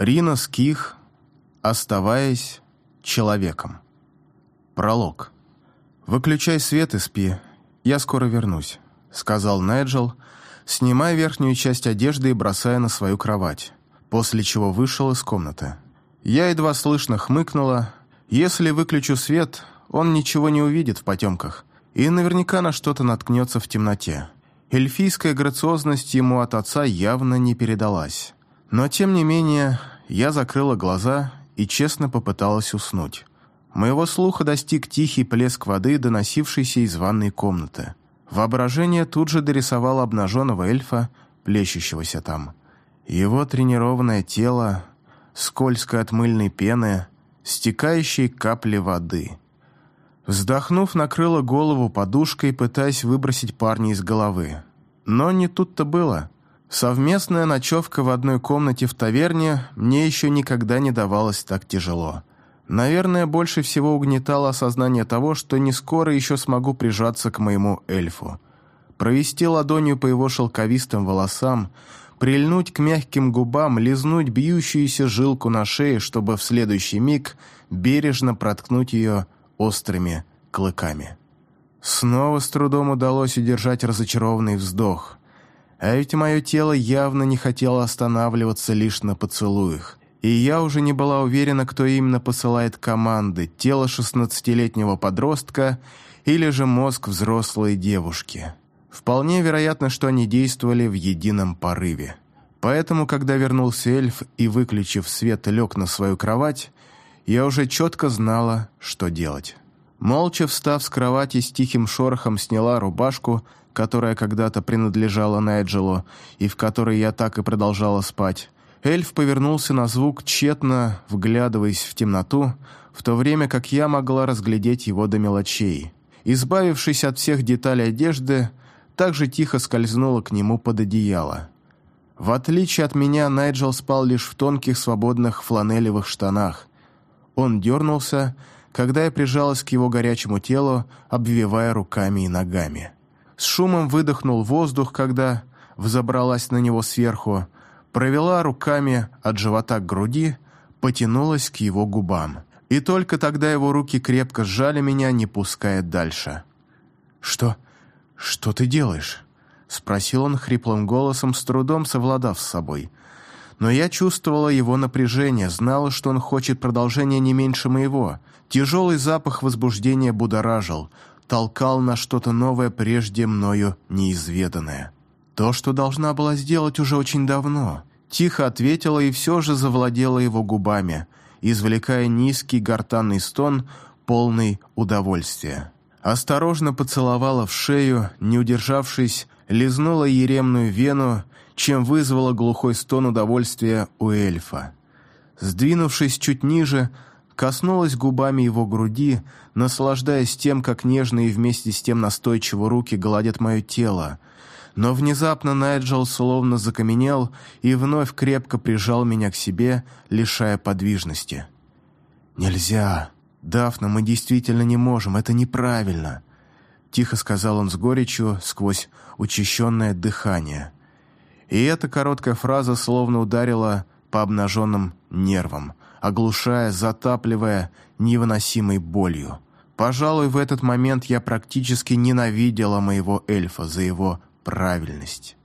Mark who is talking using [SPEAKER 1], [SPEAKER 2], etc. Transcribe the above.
[SPEAKER 1] Рина Ских, оставаясь человеком. Пролог. «Выключай свет и спи. Я скоро вернусь», — сказал Найджел, снимая верхнюю часть одежды и бросая на свою кровать, после чего вышел из комнаты. Я едва слышно хмыкнула. Если выключу свет, он ничего не увидит в потемках и наверняка на что-то наткнется в темноте. Эльфийская грациозность ему от отца явно не передалась. Но, тем не менее, я закрыла глаза и честно попыталась уснуть. Моего слуха достиг тихий плеск воды, доносившийся из ванной комнаты. Воображение тут же дорисовало обнаженного эльфа, плещущегося там. Его тренированное тело, скользкое от мыльной пены, стекающие капли воды. Вздохнув, накрыла голову подушкой, пытаясь выбросить парня из головы. Но не тут-то было. Совместная ночевка в одной комнате в таверне мне еще никогда не давалась так тяжело. Наверное, больше всего угнетало осознание того, что не скоро еще смогу прижаться к моему эльфу. Провести ладонью по его шелковистым волосам, прильнуть к мягким губам, лизнуть бьющуюся жилку на шее, чтобы в следующий миг бережно проткнуть ее острыми клыками. Снова с трудом удалось удержать разочарованный вздох. А ведь мое тело явно не хотело останавливаться лишь на поцелуях. И я уже не была уверена, кто именно посылает команды, тело шестнадцатилетнего подростка или же мозг взрослой девушки. Вполне вероятно, что они действовали в едином порыве. Поэтому, когда вернулся эльф и, выключив свет, лег на свою кровать, я уже четко знала, что делать. Молча встав с кровати с тихим шорохом сняла рубашку, которая когда-то принадлежала Найджелу и в которой я так и продолжала спать, Эльф повернулся на звук, тщетно вглядываясь в темноту, в то время как я могла разглядеть его до мелочей. Избавившись от всех деталей одежды, также тихо скользнула к нему под одеяло. В отличие от меня, Найджел спал лишь в тонких свободных фланелевых штанах. Он дернулся, когда я прижалась к его горячему телу, обвивая руками и ногами. С шумом выдохнул воздух, когда взобралась на него сверху, провела руками от живота к груди, потянулась к его губам. И только тогда его руки крепко сжали меня, не пуская дальше. «Что? Что ты делаешь?» — спросил он хриплым голосом, с трудом совладав с собой. Но я чувствовала его напряжение, знала, что он хочет продолжения не меньше моего. Тяжелый запах возбуждения будоражил, толкал на что-то новое, прежде мною неизведанное. То, что должна была сделать уже очень давно. Тихо ответила и все же завладела его губами, извлекая низкий гортанный стон, полный удовольствия. Осторожно поцеловала в шею, не удержавшись, лизнула еремную вену, чем вызвала глухой стон удовольствия у эльфа. Сдвинувшись чуть ниже, коснулась губами его груди, наслаждаясь тем, как нежные и вместе с тем настойчиво руки гладят мое тело, но внезапно Найджел словно закаменел и вновь крепко прижал меня к себе, лишая подвижности. «Нельзя! Дафна, мы действительно не можем, это неправильно!» Тихо сказал он с горечью сквозь учащенное дыхание. И эта короткая фраза словно ударила по обнаженным нервам, оглушая, затапливая невыносимой болью. Пожалуй, в этот момент я практически ненавидела моего эльфа за его правильность.